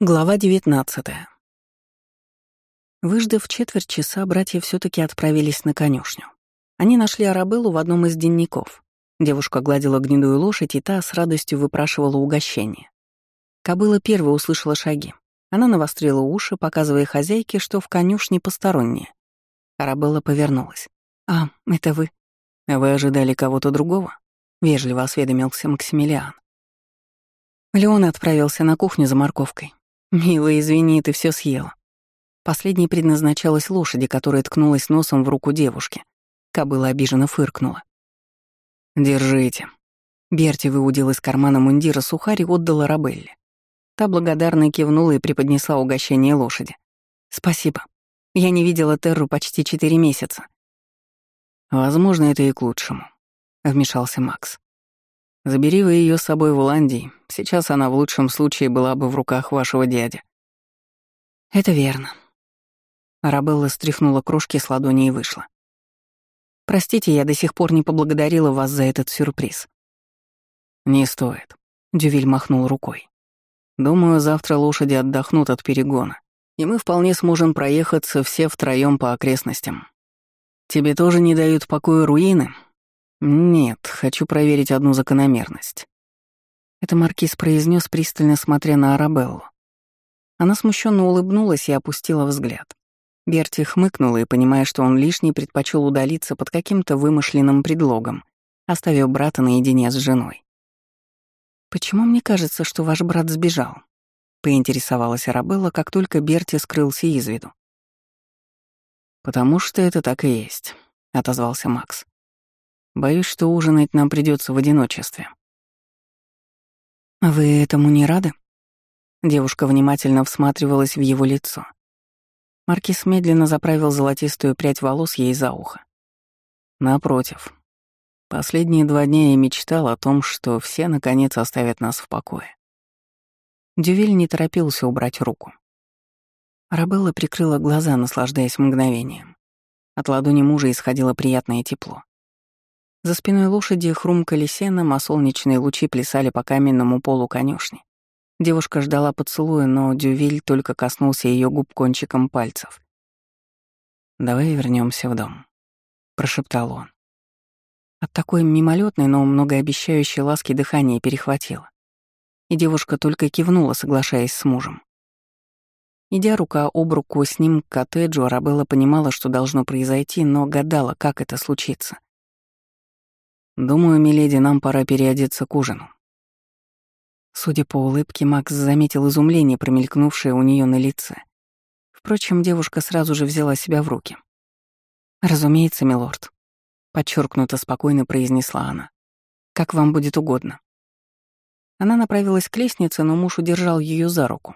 Глава 19 Выждав четверть часа, братья все таки отправились на конюшню. Они нашли Арабеллу в одном из денников. Девушка гладила гнедую лошадь, и та с радостью выпрашивала угощение. Кобыла первая услышала шаги. Она навострила уши, показывая хозяйке, что в конюшне посторонние. Арабелла повернулась. «А, это вы?» «Вы ожидали кого-то другого?» — вежливо осведомился Максимилиан. Леон отправился на кухню за морковкой. «Милая, извини, ты все съела». Последней предназначалась лошади, которая ткнулась носом в руку девушки. Кобыла обиженно фыркнула. «Держите». Берти выудил из кармана мундира сухарь и отдала Рабелле. Та благодарно кивнула и преподнесла угощение лошади. «Спасибо. Я не видела Терру почти четыре месяца». «Возможно, это и к лучшему», — вмешался Макс. Забери вы ее с собой в Уландии, сейчас она в лучшем случае была бы в руках вашего дяди. Это верно. Арабелла стряхнула крошки с ладони и вышла. Простите, я до сих пор не поблагодарила вас за этот сюрприз. Не стоит. Дювиль махнул рукой. Думаю, завтра лошади отдохнут от перегона, и мы вполне сможем проехаться все втроем по окрестностям. Тебе тоже не дают покоя руины? «Нет, хочу проверить одну закономерность». Это Маркиз произнес, пристально смотря на Арабеллу. Она смущенно улыбнулась и опустила взгляд. Берти хмыкнула и, понимая, что он лишний, предпочел удалиться под каким-то вымышленным предлогом, оставив брата наедине с женой. «Почему мне кажется, что ваш брат сбежал?» — поинтересовалась Арабелла, как только Берти скрылся из виду. «Потому что это так и есть», — отозвался Макс. Боюсь, что ужинать нам придется в одиночестве. Вы этому не рады? Девушка внимательно всматривалась в его лицо. Маркис медленно заправил золотистую прядь волос ей за ухо. Напротив. Последние два дня я мечтал о том, что все наконец оставят нас в покое. Дювиль не торопился убрать руку. Арабелла прикрыла глаза, наслаждаясь мгновением. От ладони мужа исходило приятное тепло. За спиной лошади хрумкали сеном, а солнечные лучи плясали по каменному полу конюшни. Девушка ждала поцелуя, но Дювиль только коснулся ее губ кончиком пальцев. «Давай вернемся в дом», — прошептал он. От такой мимолетной, но многообещающей ласки дыхание перехватило. И девушка только кивнула, соглашаясь с мужем. Идя рука об руку с ним к коттеджу, Арабелла понимала, что должно произойти, но гадала, как это случится. «Думаю, миледи, нам пора переодеться к ужину». Судя по улыбке, Макс заметил изумление, промелькнувшее у нее на лице. Впрочем, девушка сразу же взяла себя в руки. «Разумеется, милорд», — подчеркнуто спокойно произнесла она. «Как вам будет угодно». Она направилась к лестнице, но муж удержал ее за руку.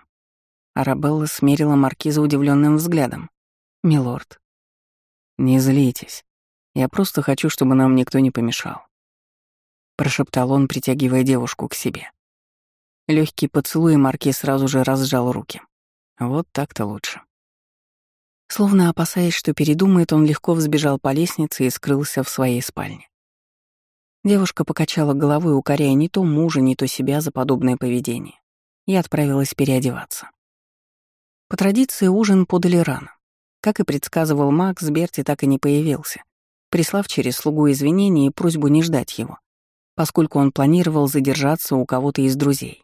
Арабелла смерила маркиза удивленным взглядом. «Милорд». «Не злитесь. Я просто хочу, чтобы нам никто не помешал прошептал он, притягивая девушку к себе. Легкий поцелуй Марки сразу же разжал руки. Вот так-то лучше. Словно опасаясь, что передумает, он легко взбежал по лестнице и скрылся в своей спальне. Девушка покачала головой, укоряя не то мужа, не то себя за подобное поведение, и отправилась переодеваться. По традиции ужин подали рано. Как и предсказывал Макс, Берти так и не появился, прислав через слугу извинения и просьбу не ждать его поскольку он планировал задержаться у кого-то из друзей.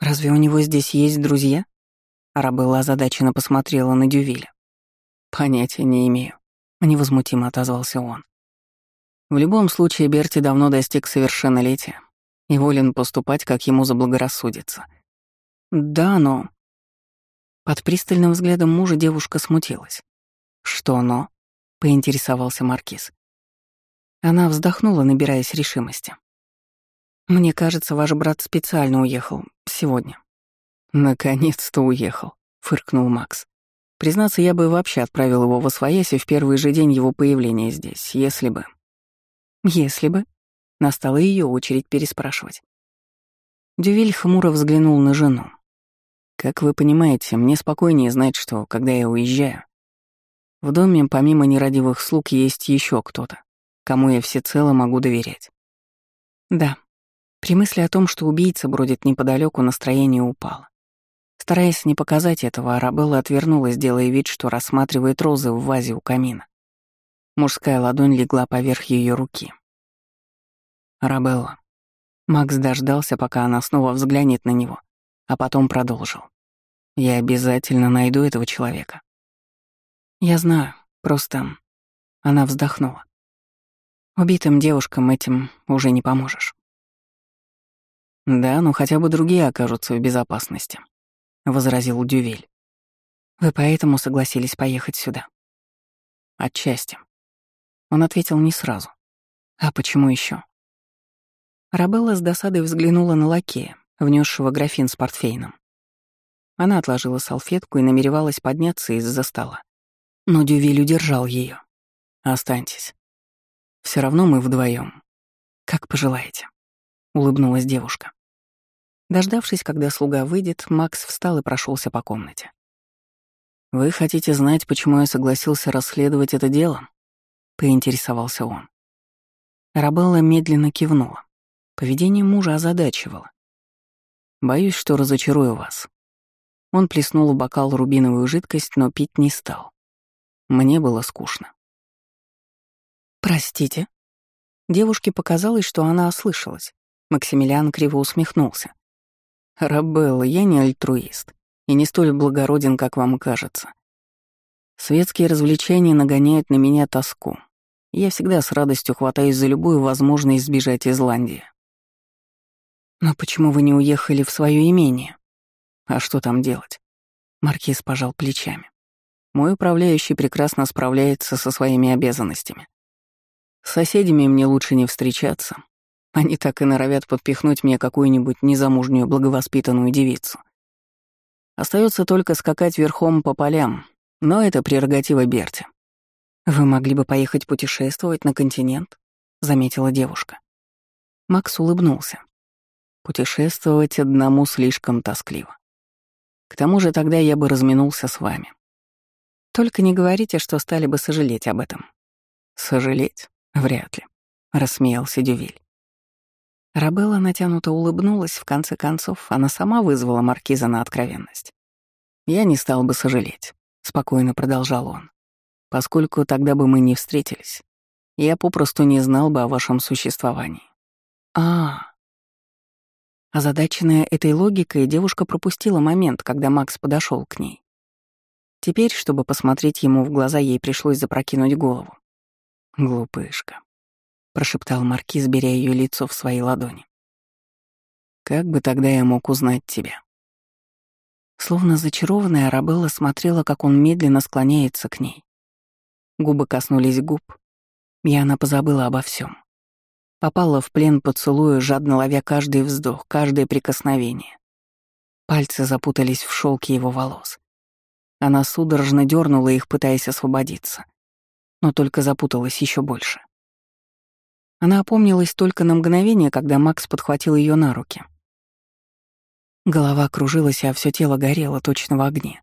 «Разве у него здесь есть друзья?» Арабелла озадаченно посмотрела на Дювиля. «Понятия не имею», — невозмутимо отозвался он. В любом случае, Берти давно достиг совершеннолетия и волен поступать, как ему заблагорассудится. «Да, но...» Под пристальным взглядом мужа девушка смутилась. «Что но?» — поинтересовался Маркиз. Она вздохнула, набираясь решимости. «Мне кажется, ваш брат специально уехал. Сегодня». «Наконец-то уехал», — фыркнул Макс. «Признаться, я бы вообще отправил его во свояси в первый же день его появления здесь, если бы...» «Если бы...» — настала ее очередь переспрашивать. Дювиль хмуро взглянул на жену. «Как вы понимаете, мне спокойнее знать, что, когда я уезжаю, в доме помимо нерадивых слуг есть еще кто-то кому я всецело могу доверять. Да, при мысли о том, что убийца бродит неподалеку, настроение упало. Стараясь не показать этого, Арабелла отвернулась, делая вид, что рассматривает розы в вазе у камина. Мужская ладонь легла поверх ее руки. Арабелла. Макс дождался, пока она снова взглянет на него, а потом продолжил. «Я обязательно найду этого человека». «Я знаю, просто...» Она вздохнула. «Убитым девушкам этим уже не поможешь». «Да, ну хотя бы другие окажутся в безопасности», — возразил Дювель. «Вы поэтому согласились поехать сюда?» «Отчасти». Он ответил не сразу. «А почему еще? Рабелла с досадой взглянула на лакея, внесшего графин с портфейном. Она отложила салфетку и намеревалась подняться из-за стола. Но Дювиль удержал ее. «Останьтесь. Все равно мы вдвоем. Как пожелаете», — улыбнулась девушка. Дождавшись, когда слуга выйдет, Макс встал и прошелся по комнате. «Вы хотите знать, почему я согласился расследовать это дело?» — поинтересовался он. Рабелла медленно кивнула. Поведение мужа озадачивало. «Боюсь, что разочарую вас». Он плеснул в бокал рубиновую жидкость, но пить не стал. Мне было скучно. «Простите». Девушке показалось, что она ослышалась. Максимилиан криво усмехнулся. «Рабелла, я не альтруист и не столь благороден, как вам кажется. Светские развлечения нагоняют на меня тоску. Я всегда с радостью хватаюсь за любую возможность избежать Исландии. «Но почему вы не уехали в свое имение?» «А что там делать?» Маркиз пожал плечами. «Мой управляющий прекрасно справляется со своими обязанностями. С соседями мне лучше не встречаться. Они так и норовят подпихнуть мне какую-нибудь незамужнюю благовоспитанную девицу. Остается только скакать верхом по полям, но это прерогатива Берти. «Вы могли бы поехать путешествовать на континент», — заметила девушка. Макс улыбнулся. Путешествовать одному слишком тоскливо. К тому же тогда я бы разминулся с вами. Только не говорите, что стали бы сожалеть об этом. Сожалеть? Вряд ли, — рассмеялся Дювиль. Рабелла натянуто улыбнулась, в конце концов, она сама вызвала маркиза на откровенность. «Я не стал бы сожалеть», — спокойно продолжал он, «поскольку тогда бы мы не встретились. Я попросту не знал бы о вашем существовании». «А, Озадаченная этой логикой, девушка пропустила момент, когда Макс подошел к ней. Теперь, чтобы посмотреть ему в глаза, ей пришлось запрокинуть голову. «Глупышка», — прошептал Маркиз, беря ее лицо в свои ладони. «Как бы тогда я мог узнать тебя?» Словно зачарованная, Арабелла смотрела, как он медленно склоняется к ней. Губы коснулись губ, и она позабыла обо всем. Попала в плен поцелуя, жадно ловя каждый вздох, каждое прикосновение. Пальцы запутались в шелке его волос. Она судорожно дернула их, пытаясь освободиться. Но только запуталась еще больше. Она опомнилась только на мгновение, когда Макс подхватил ее на руки. Голова кружилась, а все тело горело точно в огне.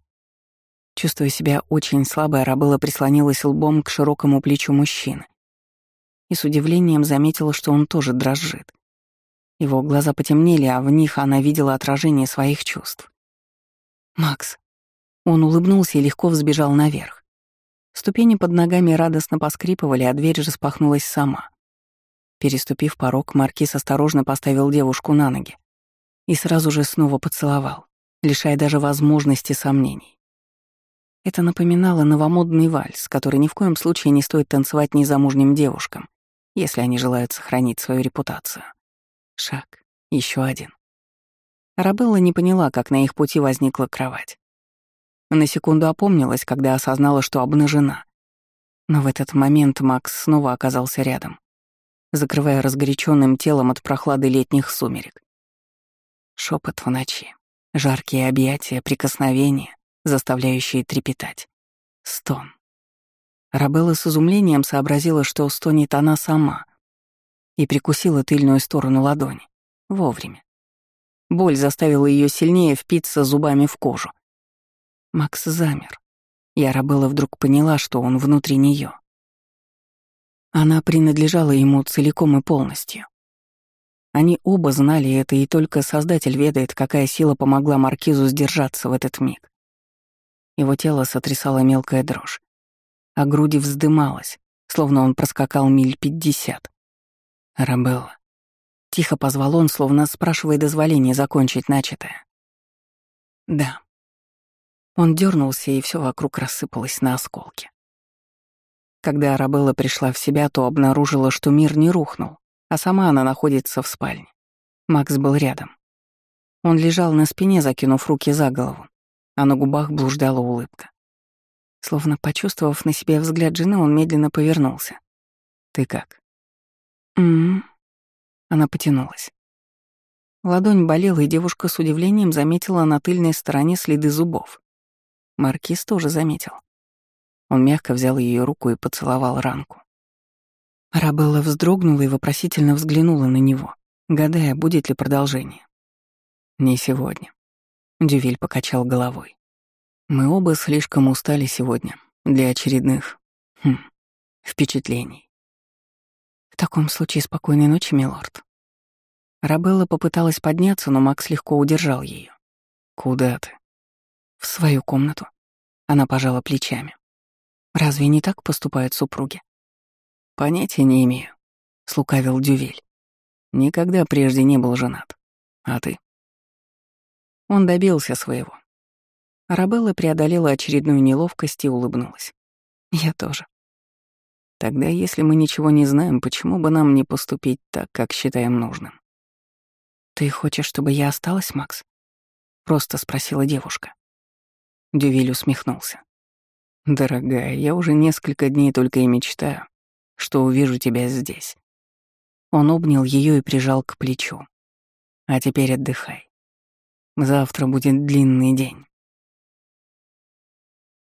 Чувствуя себя очень слабой, Арабелла прислонилась лбом к широкому плечу мужчины и с удивлением заметила, что он тоже дрожит. Его глаза потемнели, а в них она видела отражение своих чувств. «Макс». Он улыбнулся и легко взбежал наверх. Ступени под ногами радостно поскрипывали, а дверь распахнулась сама. Переступив порог, Маркиз осторожно поставил девушку на ноги и сразу же снова поцеловал, лишая даже возможности сомнений. Это напоминало новомодный вальс, который ни в коем случае не стоит танцевать незамужним девушкам, если они желают сохранить свою репутацию. Шаг, еще один. Арабелла не поняла, как на их пути возникла кровать. На секунду опомнилась, когда осознала, что обнажена. Но в этот момент Макс снова оказался рядом, закрывая разгоряченным телом от прохлады летних сумерек. Шепот в ночи, жаркие объятия, прикосновения, заставляющие трепетать. Стон. Рабелла с изумлением сообразила, что стонет она сама, и прикусила тыльную сторону ладони. Вовремя. Боль заставила ее сильнее впиться зубами в кожу. Макс замер, и Арабелла вдруг поняла, что он внутри нее. Она принадлежала ему целиком и полностью. Они оба знали это, и только Создатель ведает, какая сила помогла Маркизу сдержаться в этот миг. Его тело сотрясала мелкая дрожь, а груди вздымалась, словно он проскакал миль пятьдесят. «Арабелла». Тихо позвал он, словно спрашивая дозволения закончить начатое. «Да». Он дернулся, и все вокруг рассыпалось на осколки. Когда Арабелла пришла в себя, то обнаружила, что мир не рухнул, а сама она находится в спальне. Макс был рядом. Он лежал на спине, закинув руки за голову, а на губах блуждала улыбка. Словно почувствовав на себе взгляд жены, он медленно повернулся. «Ты как?» «М-м-м». Она потянулась. Ладонь болела, и девушка с удивлением заметила на тыльной стороне следы зубов. Маркиз тоже заметил. Он мягко взял ее руку и поцеловал ранку. Арабелла вздрогнула и вопросительно взглянула на него, гадая, будет ли продолжение. «Не сегодня», — Дювиль покачал головой. «Мы оба слишком устали сегодня для очередных хм, впечатлений». «В таком случае спокойной ночи, милорд». Арабелла попыталась подняться, но Макс легко удержал ее. «Куда ты?» «В свою комнату». Она пожала плечами. «Разве не так поступают супруги?» «Понятия не имею», — слукавил Дювель. «Никогда прежде не был женат. А ты?» Он добился своего. Арабелла преодолела очередную неловкость и улыбнулась. «Я тоже». «Тогда, если мы ничего не знаем, почему бы нам не поступить так, как считаем нужным?» «Ты хочешь, чтобы я осталась, Макс?» — просто спросила девушка. Дювиль усмехнулся. «Дорогая, я уже несколько дней только и мечтаю, что увижу тебя здесь». Он обнял ее и прижал к плечу. «А теперь отдыхай. Завтра будет длинный день».